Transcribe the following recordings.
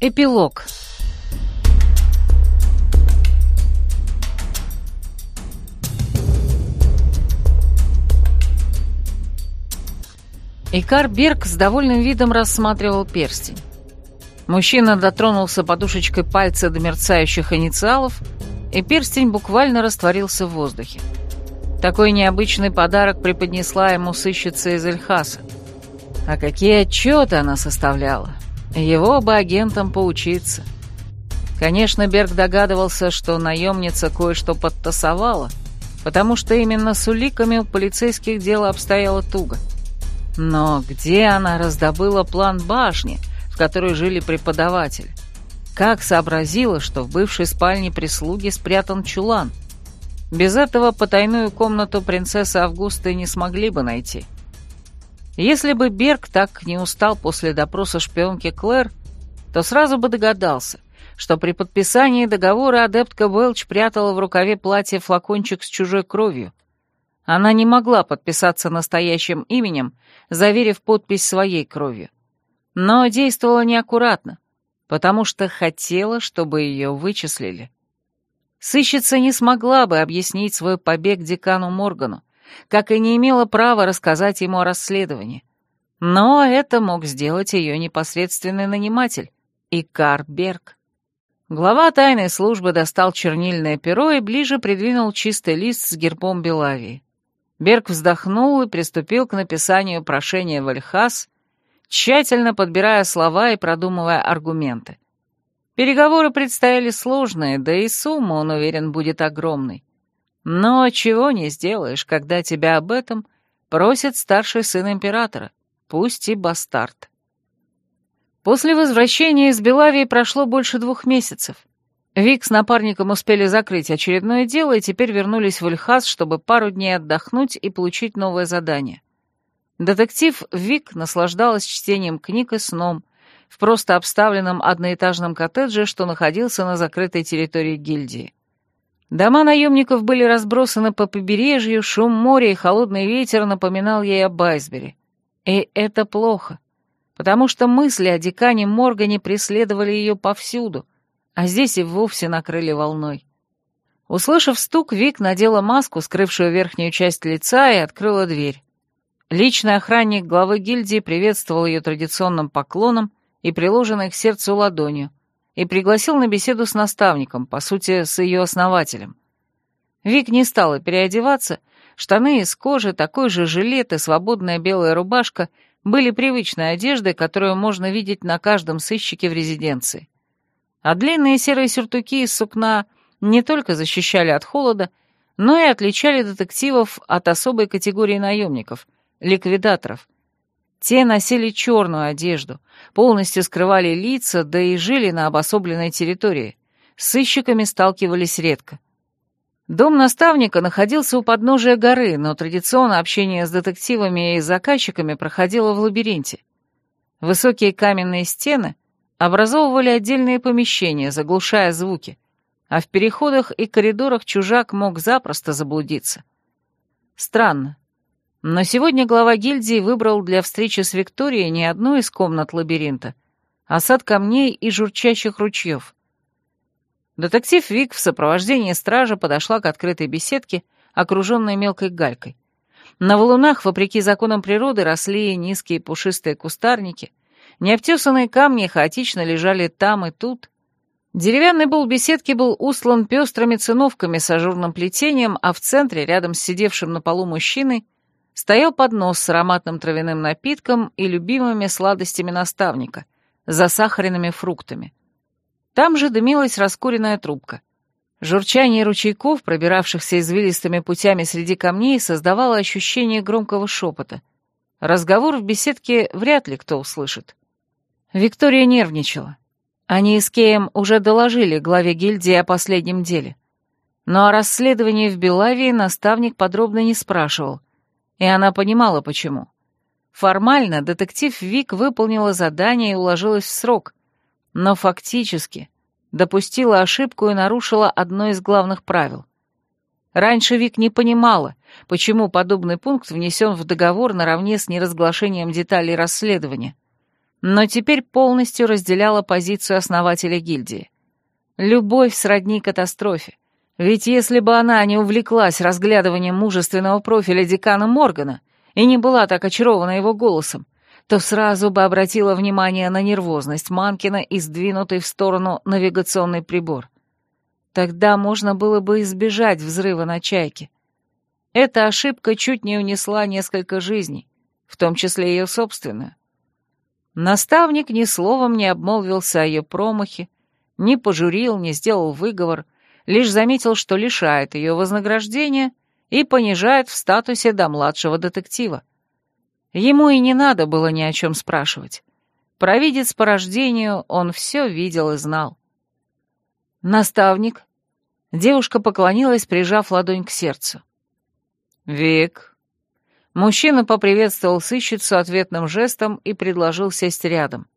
Эпилог. Икар Берг с довольным видом рассматривал перстень. Мужчина дотронулся подушечкой пальца до мерцающих инициалов, и перстень буквально растворился в воздухе. Такой необычный подарок преподнесла ему сыщица из Эльхаса. А какие отчеты она составляла! Его бы агентам поучиться. Конечно, Берг догадывался, что наемница кое-что подтасовала, потому что именно с уликами у полицейских дело обстояло туго. Но где она раздобыла план башни, в которой жили преподаватели? Как сообразила, что в бывшей спальне прислуги спрятан чулан? Без этого потайную комнату принцессы Августы не смогли бы найти. Если бы Берг так не устал после допроса шпионки Клэр, то сразу бы догадался, что при подписании договора адептка Уэлч прятала в рукаве платья флакончик с чужой кровью, она не могла подписаться настоящим именем, заверив подпись своей кровью. Но действовала неаккуратно, потому что хотела, чтобы ее вычислили. Сыщица не смогла бы объяснить свой побег декану Моргану, как и не имела права рассказать ему о расследовании. Но это мог сделать ее непосредственный наниматель, Икар Берг. Глава тайной службы достал чернильное перо и ближе придвинул чистый лист с гербом Белавии. Берг вздохнул и приступил к написанию прошения в Эльхас, тщательно подбирая слова и продумывая аргументы. Переговоры предстояли сложные, да и сумма, он уверен, будет огромной. Но чего не сделаешь, когда тебя об этом просит старший сын императора, пусть и бастард. После возвращения из Белавии прошло больше двух месяцев. Вик с напарником успели закрыть очередное дело и теперь вернулись в Эльхаз, чтобы пару дней отдохнуть и получить новое задание. Детектив Вик наслаждалась чтением книг и сном в просто обставленном одноэтажном коттедже, что находился на закрытой территории гильдии. Дома наемников были разбросаны по побережью, шум моря и холодный ветер напоминал ей об айсбере. И это плохо, потому что мысли о декане Моргане преследовали ее повсюду — а здесь и вовсе накрыли волной. Услышав стук, Вик надела маску, скрывшую верхнюю часть лица, и открыла дверь. Личный охранник главы гильдии приветствовал ее традиционным поклоном и приложенной к сердцу ладонью, и пригласил на беседу с наставником, по сути, с ее основателем. Вик не стала переодеваться, штаны из кожи, такой же жилет и свободная белая рубашка были привычной одеждой, которую можно видеть на каждом сыщике в резиденции а длинные серые сюртуки из сукна не только защищали от холода, но и отличали детективов от особой категории наемников — ликвидаторов. Те носили черную одежду, полностью скрывали лица, да и жили на обособленной территории. С сыщиками сталкивались редко. Дом наставника находился у подножия горы, но традиционно общение с детективами и заказчиками проходило в лабиринте. Высокие каменные стены — образовывали отдельные помещения, заглушая звуки, а в переходах и коридорах чужак мог запросто заблудиться. Странно. Но сегодня глава гильдии выбрал для встречи с Викторией не одну из комнат лабиринта, а сад камней и журчащих ручьев. Детектив Вик в сопровождении стража подошла к открытой беседке, окруженной мелкой галькой. На валунах, вопреки законам природы, росли низкие пушистые кустарники, Необтесанные камни хаотично лежали там и тут. Деревянный бол беседки был устлан пестрыми циновками с ажурным плетением, а в центре, рядом с сидевшим на полу мужчиной, стоял поднос с ароматным травяным напитком и любимыми сладостями наставника, засахаренными фруктами. Там же дымилась раскуренная трубка. Журчание ручейков, пробиравшихся извилистыми путями среди камней, создавало ощущение громкого шепота. Разговор в беседке вряд ли кто услышит. Виктория нервничала. Они с Кеем уже доложили главе гильдии о последнем деле. Но о расследовании в Белавии наставник подробно не спрашивал, и она понимала, почему. Формально детектив Вик выполнила задание и уложилась в срок, но фактически допустила ошибку и нарушила одно из главных правил. Раньше Вик не понимала, почему подобный пункт внесен в договор наравне с неразглашением деталей расследования — но теперь полностью разделяла позицию основателя гильдии. Любовь сродни катастрофе. Ведь если бы она не увлеклась разглядыванием мужественного профиля декана Моргана и не была так очарована его голосом, то сразу бы обратила внимание на нервозность Манкина и сдвинутый в сторону навигационный прибор. Тогда можно было бы избежать взрыва на чайке. Эта ошибка чуть не унесла несколько жизней, в том числе ее собственную. Наставник ни словом не обмолвился о ее промахе, не пожурил, не сделал выговор, лишь заметил, что лишает ее вознаграждения и понижает в статусе до младшего детектива. Ему и не надо было ни о чем спрашивать. Провидец по рождению, он все видел и знал. «Наставник?» Девушка поклонилась, прижав ладонь к сердцу. «Вик». Мужчина поприветствовал сыщицу ответным жестом и предложил сесть рядом.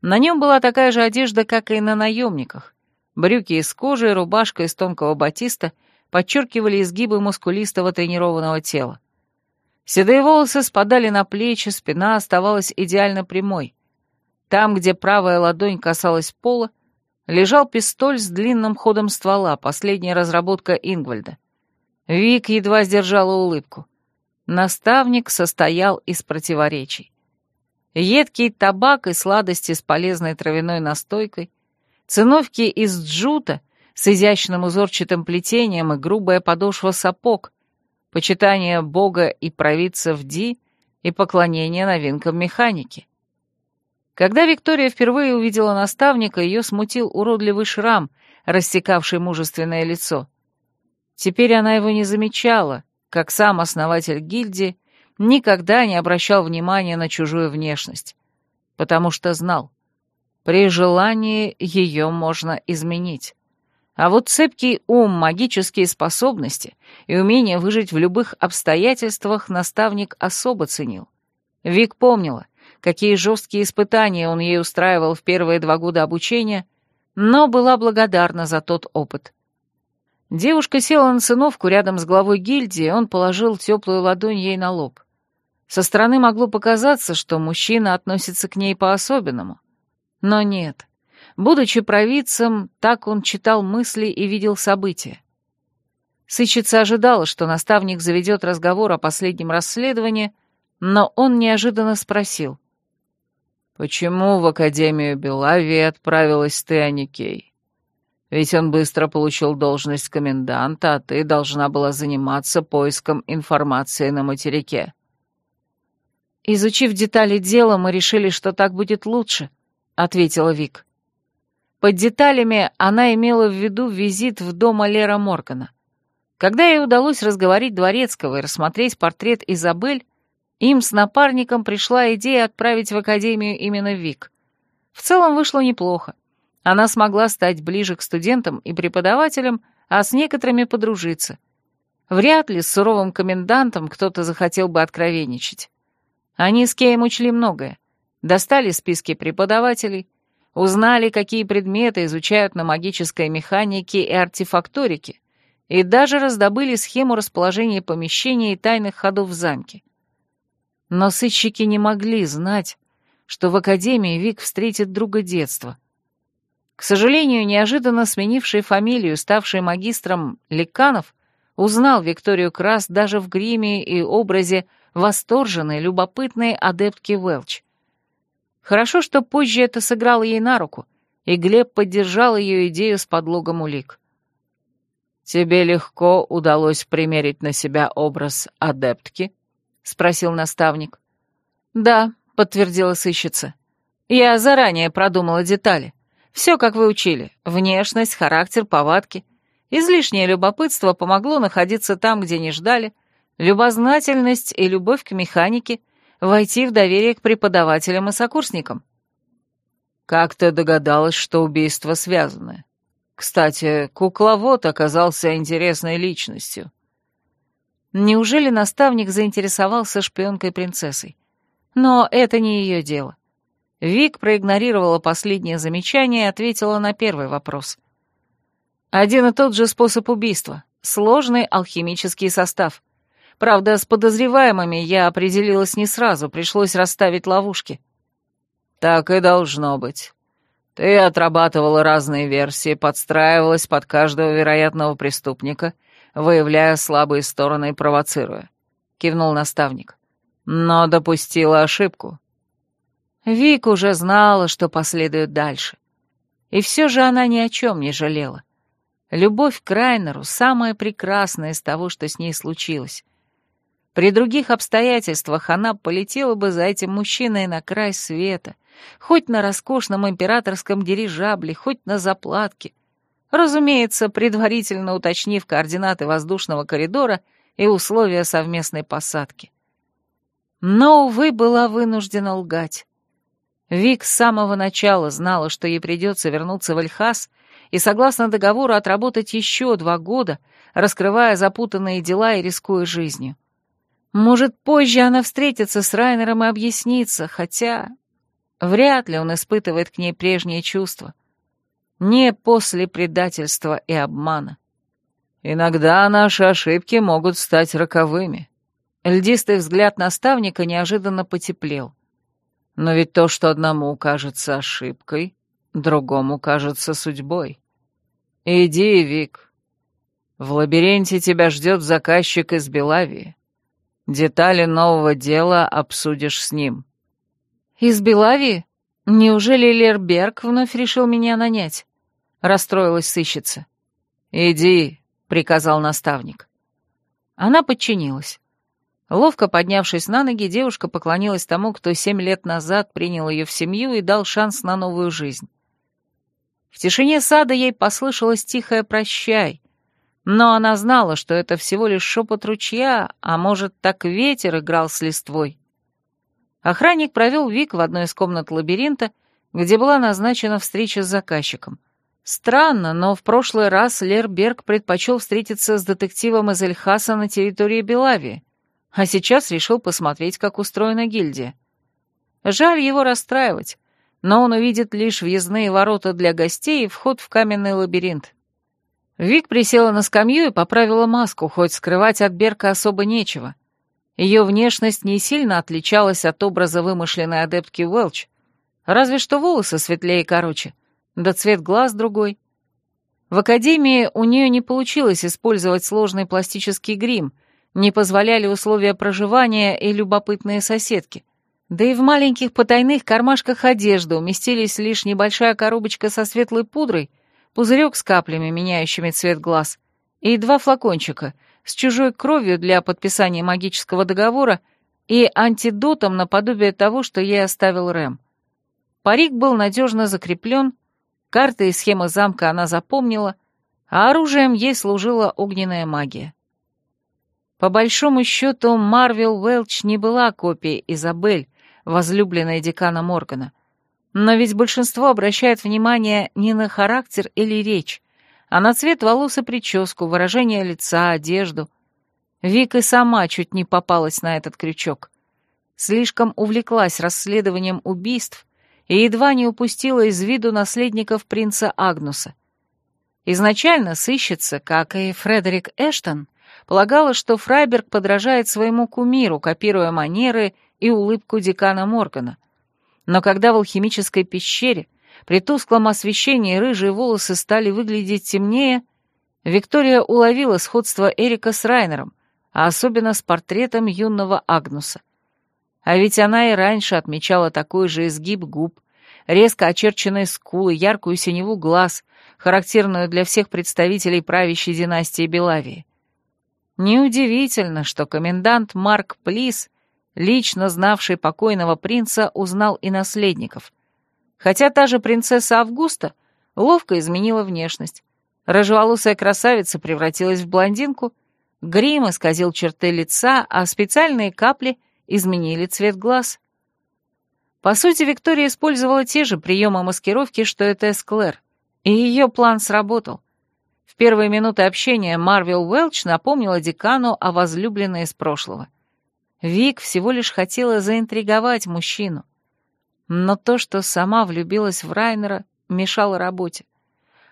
На нем была такая же одежда, как и на наемниках. Брюки из кожи и рубашка из тонкого батиста подчеркивали изгибы мускулистого тренированного тела. Седые волосы спадали на плечи, спина оставалась идеально прямой. Там, где правая ладонь касалась пола, лежал пистоль с длинным ходом ствола, последняя разработка Ингвальда. Вик едва сдержала улыбку. Наставник состоял из противоречий. Едкий табак и сладости с полезной травяной настойкой, циновки из джута с изящным узорчатым плетением и грубая подошва сапог, почитание бога и провидцев Ди и поклонение новинкам механики. Когда Виктория впервые увидела наставника, ее смутил уродливый шрам, рассекавший мужественное лицо. Теперь она его не замечала, как сам основатель гильдии никогда не обращал внимания на чужую внешность, потому что знал, при желании ее можно изменить. А вот цепкий ум, магические способности и умение выжить в любых обстоятельствах наставник особо ценил. Вик помнила, какие жесткие испытания он ей устраивал в первые два года обучения, но была благодарна за тот опыт. Девушка села на циновку рядом с главой гильдии, он положил теплую ладонь ей на лоб. Со стороны могло показаться, что мужчина относится к ней по-особенному. Но нет. Будучи провидцем, так он читал мысли и видел события. Сыщица ожидала, что наставник заведет разговор о последнем расследовании, но он неожиданно спросил. «Почему в Академию Белавии отправилась ты, Аникей? Ведь он быстро получил должность коменданта, а ты должна была заниматься поиском информации на материке». «Изучив детали дела, мы решили, что так будет лучше», — ответила Вик. Под деталями она имела в виду визит в дом Лера Моргана. Когда ей удалось разговорить Дворецкого и рассмотреть портрет Изабель, им с напарником пришла идея отправить в академию именно Вик. В целом вышло неплохо. Она смогла стать ближе к студентам и преподавателям, а с некоторыми подружиться. Вряд ли с суровым комендантом кто-то захотел бы откровенничать. Они с Кеем учли многое. Достали списки преподавателей, узнали, какие предметы изучают на магической механике и артефакторике, и даже раздобыли схему расположения помещений и тайных ходов в замке. Но сыщики не могли знать, что в Академии Вик встретит друга детства. К сожалению, неожиданно сменивший фамилию, ставший магистром Ликанов, узнал Викторию Крас даже в гриме и образе восторженной, любопытной адептки Велч. Хорошо, что позже это сыграло ей на руку, и Глеб поддержал ее идею с подлогом улик. «Тебе легко удалось примерить на себя образ адептки?» — спросил наставник. «Да», — подтвердила сыщица. «Я заранее продумала детали. Все, как вы учили. Внешность, характер, повадки. Излишнее любопытство помогло находиться там, где не ждали. Любознательность и любовь к механике — войти в доверие к преподавателям и сокурсникам». «Как ты догадалась, что убийства связаны? Кстати, кукловод оказался интересной личностью». Неужели наставник заинтересовался шпионкой-принцессой? Но это не ее дело. Вик проигнорировала последнее замечание и ответила на первый вопрос. Один и тот же способ убийства. Сложный алхимический состав. Правда, с подозреваемыми я определилась не сразу, пришлось расставить ловушки. Так и должно быть. Ты отрабатывала разные версии, подстраивалась под каждого вероятного преступника, выявляя слабые стороны и провоцируя. Кивнул наставник. Но допустила ошибку. Вик уже знала, что последует дальше. И все же она ни о чем не жалела. Любовь к Райнеру — самое прекрасное из того, что с ней случилось. При других обстоятельствах она полетела бы за этим мужчиной на край света, хоть на роскошном императорском дирижабле, хоть на заплатке. Разумеется, предварительно уточнив координаты воздушного коридора и условия совместной посадки. Но, увы, была вынуждена лгать. Вик с самого начала знала, что ей придется вернуться в Эльхас и, согласно договору, отработать еще два года, раскрывая запутанные дела и рискуя жизнью. Может, позже она встретится с Райнером и объяснится, хотя вряд ли он испытывает к ней прежние чувства. Не после предательства и обмана. Иногда наши ошибки могут стать роковыми. Льдистый взгляд наставника неожиданно потеплел. Но ведь то, что одному кажется ошибкой, другому кажется судьбой. Иди, Вик. В лабиринте тебя ждет заказчик из Белавии. Детали нового дела обсудишь с ним. Из Белавии? Неужели Лерберг вновь решил меня нанять? Расстроилась сыщица. Иди, приказал наставник. Она подчинилась. Ловко поднявшись на ноги, девушка поклонилась тому, кто семь лет назад принял ее в семью и дал шанс на новую жизнь. В тишине сада ей послышалось тихое «прощай», но она знала, что это всего лишь шепот ручья, а может, так ветер играл с листвой. Охранник провел Вик в одной из комнат лабиринта, где была назначена встреча с заказчиком. Странно, но в прошлый раз Лерберг предпочел встретиться с детективом из Эльхаса на территории Белавии а сейчас решил посмотреть, как устроена гильдия. Жаль его расстраивать, но он увидит лишь въездные ворота для гостей и вход в каменный лабиринт. Вик присела на скамью и поправила маску, хоть скрывать от Берка особо нечего. Ее внешность не сильно отличалась от образа вымышленной адептки Уэлч, разве что волосы светлее и короче, да цвет глаз другой. В академии у нее не получилось использовать сложный пластический грим — не позволяли условия проживания и любопытные соседки. Да и в маленьких потайных кармашках одежды уместились лишь небольшая коробочка со светлой пудрой, пузырек с каплями, меняющими цвет глаз, и два флакончика с чужой кровью для подписания магического договора и антидотом наподобие того, что ей оставил Рэм. Парик был надежно закреплен, карты и схемы замка она запомнила, а оружием ей служила огненная магия. По большому счету, Марвел Уэлч не была копией Изабель, возлюбленной декана Моргана. Но ведь большинство обращает внимание не на характер или речь, а на цвет волос и прическу, выражение лица, одежду. Вика сама чуть не попалась на этот крючок. Слишком увлеклась расследованием убийств и едва не упустила из виду наследников принца Агнуса. Изначально сыщется, как и Фредерик Эштон, полагала, что Фрайберг подражает своему кумиру, копируя манеры и улыбку декана Моргана. Но когда в алхимической пещере при тусклом освещении рыжие волосы стали выглядеть темнее, Виктория уловила сходство Эрика с Райнером, а особенно с портретом юного Агнуса. А ведь она и раньше отмечала такой же изгиб губ, резко очерченные скулы, яркую синеву глаз, характерную для всех представителей правящей династии Белавии. Неудивительно, что комендант Марк Плис, лично знавший покойного принца, узнал и наследников. Хотя та же принцесса Августа ловко изменила внешность. Рыжеволосая красавица превратилась в блондинку, грим исказил черты лица, а специальные капли изменили цвет глаз. По сути, Виктория использовала те же приемы маскировки, что и Тесс Клэр, и ее план сработал первые минуты общения Марвел Уэлч напомнила декану о возлюбленной из прошлого. Вик всего лишь хотела заинтриговать мужчину. Но то, что сама влюбилась в Райнера, мешало работе.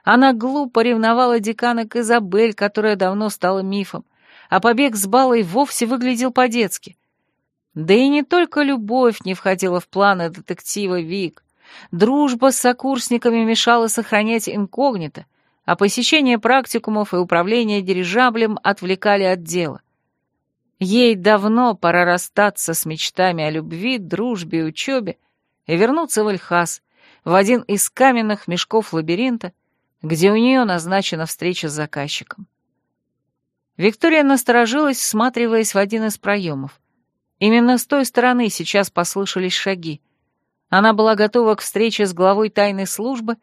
Она глупо ревновала декана к Изабель, которая давно стала мифом, а побег с балой вовсе выглядел по-детски. Да и не только любовь не входила в планы детектива Вик. Дружба с сокурсниками мешала сохранять инкогнито, а посещение практикумов и управление дирижаблем отвлекали от дела. Ей давно пора расстаться с мечтами о любви, дружбе и учебе и вернуться в Эльхас, в один из каменных мешков лабиринта, где у нее назначена встреча с заказчиком. Виктория насторожилась, всматриваясь в один из проемов. Именно с той стороны сейчас послышались шаги. Она была готова к встрече с главой тайной службы,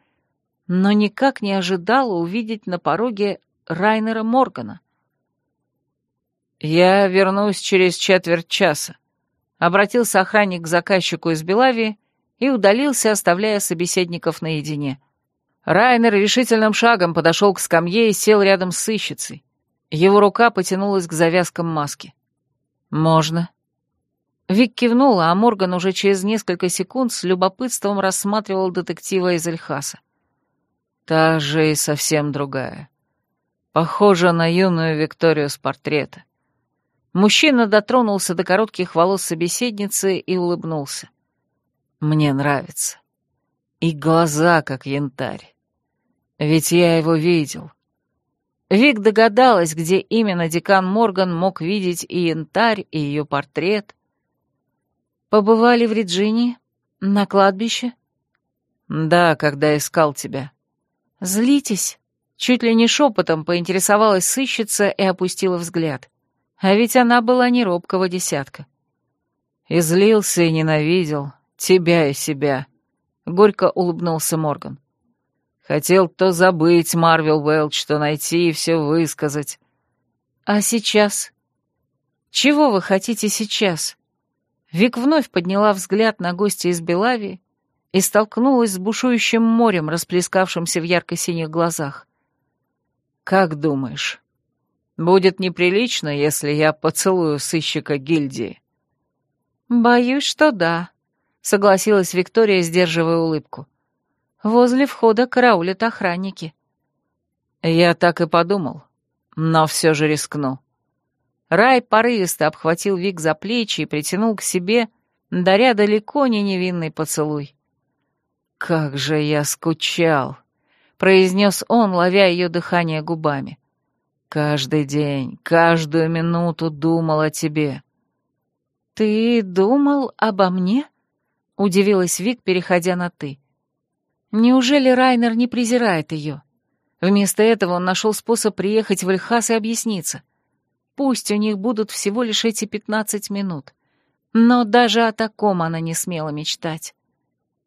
но никак не ожидала увидеть на пороге Райнера Моргана. «Я вернусь через четверть часа», — обратился охранник к заказчику из Белавии и удалился, оставляя собеседников наедине. Райнер решительным шагом подошел к скамье и сел рядом с сыщицей. Его рука потянулась к завязкам маски. «Можно». Вик кивнула, а Морган уже через несколько секунд с любопытством рассматривал детектива из Эльхаса. Та же и совсем другая. Похожа на юную Викторию с портрета. Мужчина дотронулся до коротких волос собеседницы и улыбнулся. Мне нравится. И глаза, как янтарь. Ведь я его видел. Вик догадалась, где именно декан Морган мог видеть и янтарь, и ее портрет. Побывали в Вирджинии? На кладбище? Да, когда искал тебя. Злитесь? Чуть ли не шепотом поинтересовалась сыщица и опустила взгляд. А ведь она была не робкого десятка. И злился, и ненавидел, тебя и себя», — горько улыбнулся Морган. «Хотел то забыть, Марвел Уэлч, то найти и все высказать». «А сейчас? Чего вы хотите сейчас?» Вик вновь подняла взгляд на гостя из Белавии и столкнулась с бушующим морем, расплескавшимся в ярко-синих глазах. «Как думаешь, будет неприлично, если я поцелую сыщика гильдии?» «Боюсь, что да», согласилась Виктория, сдерживая улыбку. Возле входа караулят охранники. Я так и подумал, но все же рискну. Рай порывисто обхватил Вик за плечи и притянул к себе, даря далеко не невинный поцелуй. «Как же я скучал!» — произнес он, ловя ее дыхание губами. «Каждый день, каждую минуту думал о тебе». «Ты думал обо мне?» — удивилась Вик, переходя на «ты». «Неужели Райнер не презирает ее? Вместо этого он нашел способ приехать в Эльхас и объясниться. Пусть у них будут всего лишь эти пятнадцать минут. Но даже о таком она не смела мечтать.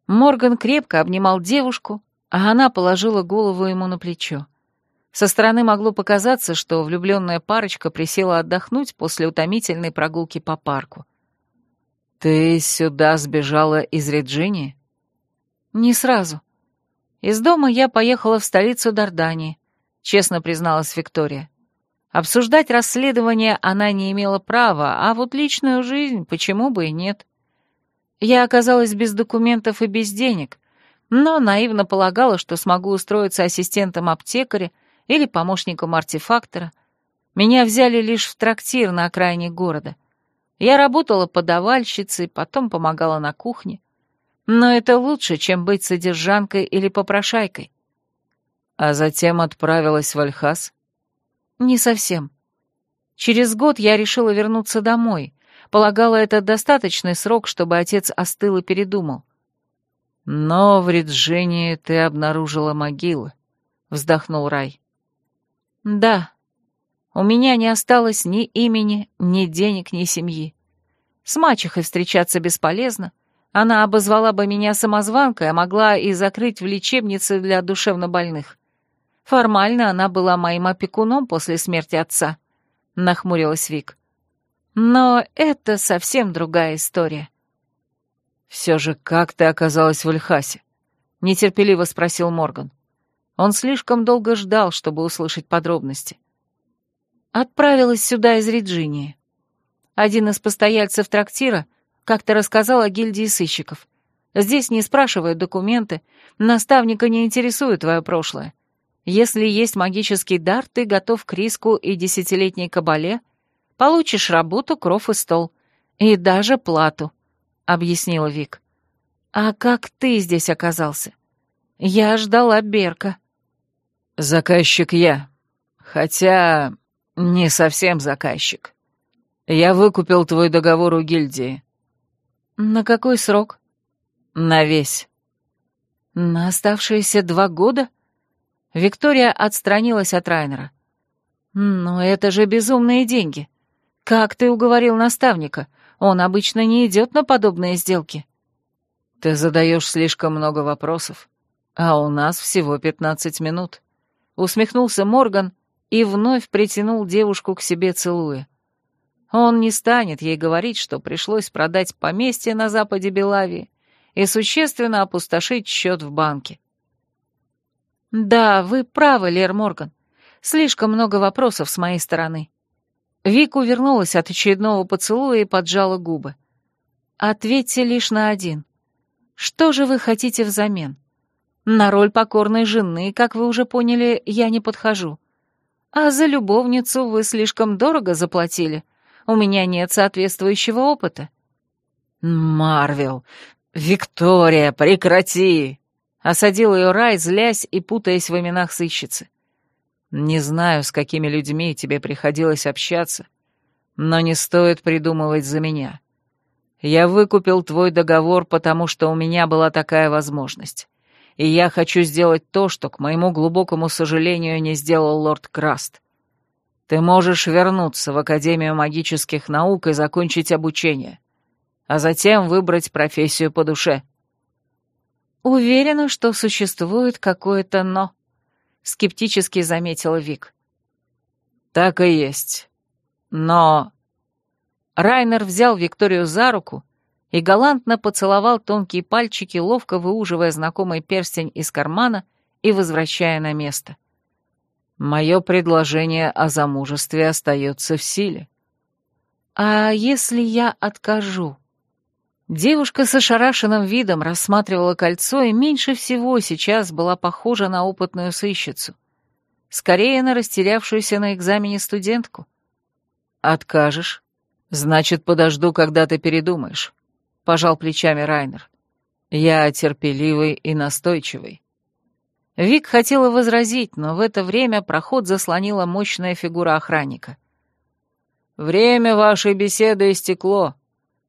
Морган крепко обнимал девушку, а она положила голову ему на плечо. Со стороны могло показаться, что влюбленная парочка присела отдохнуть после утомительной прогулки по парку. «Ты сюда сбежала из Реджини?» «Не сразу. Из дома я поехала в столицу Дардании», — честно призналась Виктория. Обсуждать расследование она не имела права, а вот личную жизнь почему бы и нет. Я оказалась без документов и без денег, но наивно полагала, что смогу устроиться ассистентом аптекаря или помощником артефактора. Меня взяли лишь в трактир на окраине города — я работала подавальщицей, потом помогала на кухне. Но это лучше, чем быть содержанкой или попрошайкой. А затем отправилась в Альхаз? Не совсем. Через год я решила вернуться домой. Полагала, это достаточный срок, чтобы отец остыл и передумал. Но в Риджинии ты обнаружила могилы, — вздохнул Рай. Да, у меня не осталось ни имени, ни денег, ни семьи. С мачехой встречаться бесполезно. Она обозвала бы меня самозванкой, а могла и закрыть в лечебнице для душевнобольных. Формально она была моим опекуном после смерти отца, — нахмурилась Вик. Но это совсем другая история. «Все же как ты оказалась в Эльхасе?» — нетерпеливо спросил Морган. Он слишком долго ждал, чтобы услышать подробности. Отправилась сюда из Реджинии. Один из постояльцев трактира как-то рассказал о гильдии сыщиков. Здесь не спрашивают документы, наставника не интересует твое прошлое. Если есть магический дар, ты готов к риску и десятилетней кабале, получишь работу, кров и стол. «И даже плату», — объяснила Вик. «А как ты здесь оказался? Я ждала Берка». «Заказчик я. Хотя не совсем заказчик. Я выкупил твой договор у гильдии». «На какой срок?» «На весь». «На оставшиеся два года?» Виктория отстранилась от Райнера. «Но это же безумные деньги. Как ты уговорил наставника? Он обычно не идет на подобные сделки». «Ты задаешь слишком много вопросов, а у нас всего пятнадцать минут», — усмехнулся Морган и вновь притянул девушку к себе, целуя. Он не станет ей говорить, что пришлось продать поместье на западе Белавии и существенно опустошить счет в банке. «Да, вы правы, Лер Морган. Слишком много вопросов с моей стороны». Вик увернулась от очередного поцелуя и поджала губы. «Ответьте лишь на один. Что же вы хотите взамен? На роль покорной жены, как вы уже поняли, я не подхожу. А за любовницу вы слишком дорого заплатили. У меня нет соответствующего опыта». «Марвел! Виктория, прекрати!» Осадил ее Рай, злясь и путаясь в именах сыщицы. «Не знаю, с какими людьми тебе приходилось общаться, но не стоит придумывать за меня. Я выкупил твой договор, потому что у меня была такая возможность. И я хочу сделать то, что, к моему глубокому сожалению, не сделал лорд Краст. Ты можешь вернуться в Академию магических наук и закончить обучение, а затем выбрать профессию по душе». «Уверена, что существует какое-то «но», — скептически заметила Вик. «Так и есть. Но...» Райнер взял Викторию за руку и галантно поцеловал тонкие пальчики, ловко выуживая знакомый перстень из кармана и возвращая на место. «Мое предложение о замужестве остается в силе». «А если я откажу?» Девушка с ошарашенным видом рассматривала кольцо и меньше всего сейчас была похожа на опытную сыщицу. Скорее на растерявшуюся на экзамене студентку. «Откажешь? Значит, подожду, когда ты передумаешь», — пожал плечами Райнер. «Я терпеливый и настойчивый». Вик хотела возразить, но в это время проход заслонила мощная фигура охранника. «Время вашей беседы истекло»,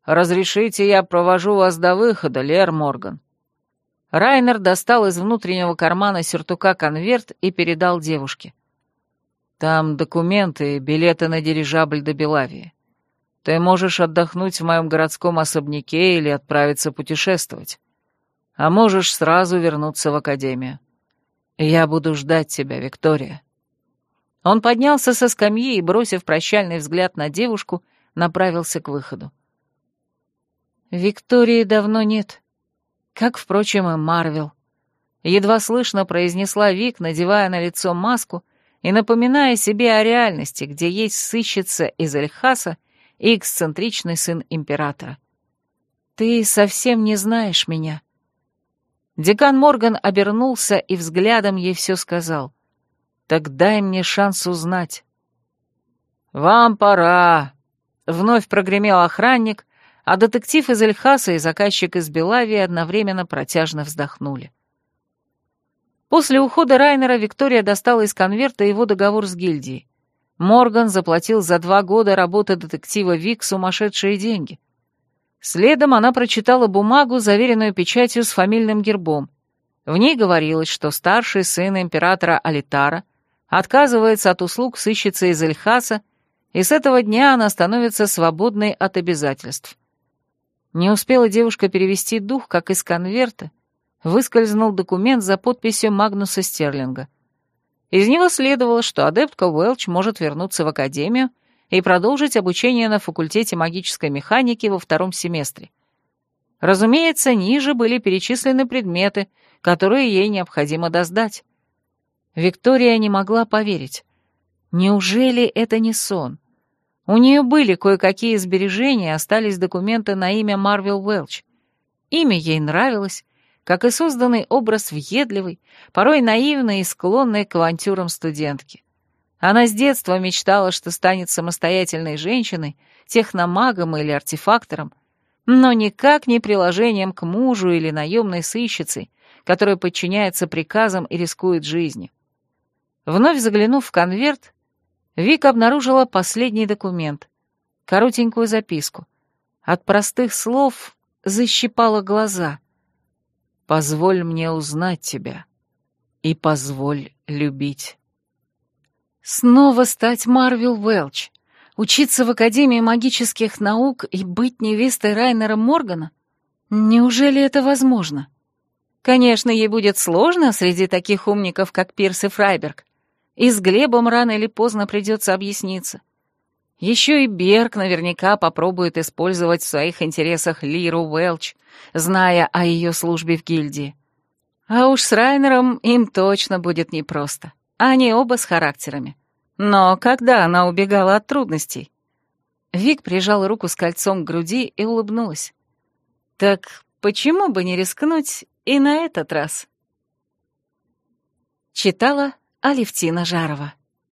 «Разрешите, я провожу вас до выхода, Лер Морган». Райнер достал из внутреннего кармана сюртука конверт и передал девушке. «Там документы и билеты на дирижабль до Белавии. Ты можешь отдохнуть в моем городском особняке или отправиться путешествовать. А можешь сразу вернуться в академию. Я буду ждать тебя, Виктория». Он поднялся со скамьи и, бросив прощальный взгляд на девушку, направился к выходу. Виктории давно нет. Как, впрочем, и Марвел. Едва слышно произнесла Вик, надевая на лицо маску и напоминая себе о реальности, где есть сыщица из Эльхаса и эксцентричный сын императора. «Ты совсем не знаешь меня». Декан Морган обернулся и взглядом ей все сказал. «Так дай мне шанс узнать». «Вам пора», — вновь прогремел охранник, а детектив из Эльхаса и заказчик из Белавии одновременно протяжно вздохнули. После ухода Райнера Виктория достала из конверта его договор с гильдией. Морган заплатил за два года работы детектива Вик сумасшедшие деньги. Следом она прочитала бумагу, заверенную печатью с фамильным гербом. В ней говорилось, что старший сын императора Алитара отказывается от услуг сыщицы из Эльхаса, и с этого дня она становится свободной от обязательств. Не успела девушка перевести дух, как из конверта выскользнул документ за подписью Магнуса Стерлинга. Из него следовало, что адептка Уэлч может вернуться в академию и продолжить обучение на факультете магической механики во втором семестре. Разумеется, ниже были перечислены предметы, которые ей необходимо доздать. Виктория не могла поверить. Неужели это не сон? У нее были кое-какие сбережения, остались документы на имя Марвел Уэлч. Имя ей нравилось, как и созданный образ въедливой, порой наивной и склонной к авантюрам студентки. Она с детства мечтала, что станет самостоятельной женщиной, техномагом или артефактором, но никак не приложением к мужу или наемной сыщицей, которая подчиняется приказам и рискует жизнью. Вновь заглянув в конверт, Вик обнаружила последний документ, коротенькую записку. От простых слов защипала глаза. «Позволь мне узнать тебя и позволь любить». Снова стать Марвел Уэлч, учиться в Академии магических наук и быть невестой Райнера Моргана? Неужели это возможно? Конечно, ей будет сложно среди таких умников, как Пирс и Фрайберг. И с Глебом рано или поздно придется объясниться. Еще и Берг наверняка попробует использовать в своих интересах Лиру Уэлч, зная о ее службе в гильдии. А уж с Райнером им точно будет непросто. Они оба с характерами. Но когда она убегала от трудностей? Вик прижал руку с кольцом к груди и улыбнулась. Так почему бы не рискнуть и на этот раз? Читала Алевтина Жарова